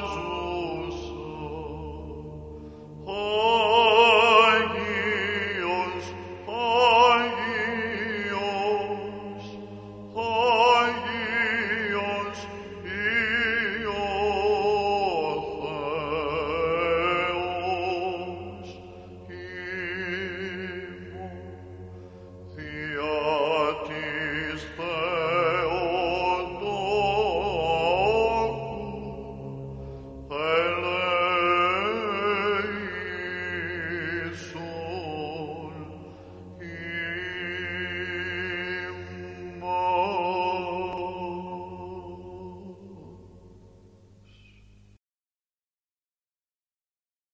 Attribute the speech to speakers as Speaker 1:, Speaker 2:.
Speaker 1: comes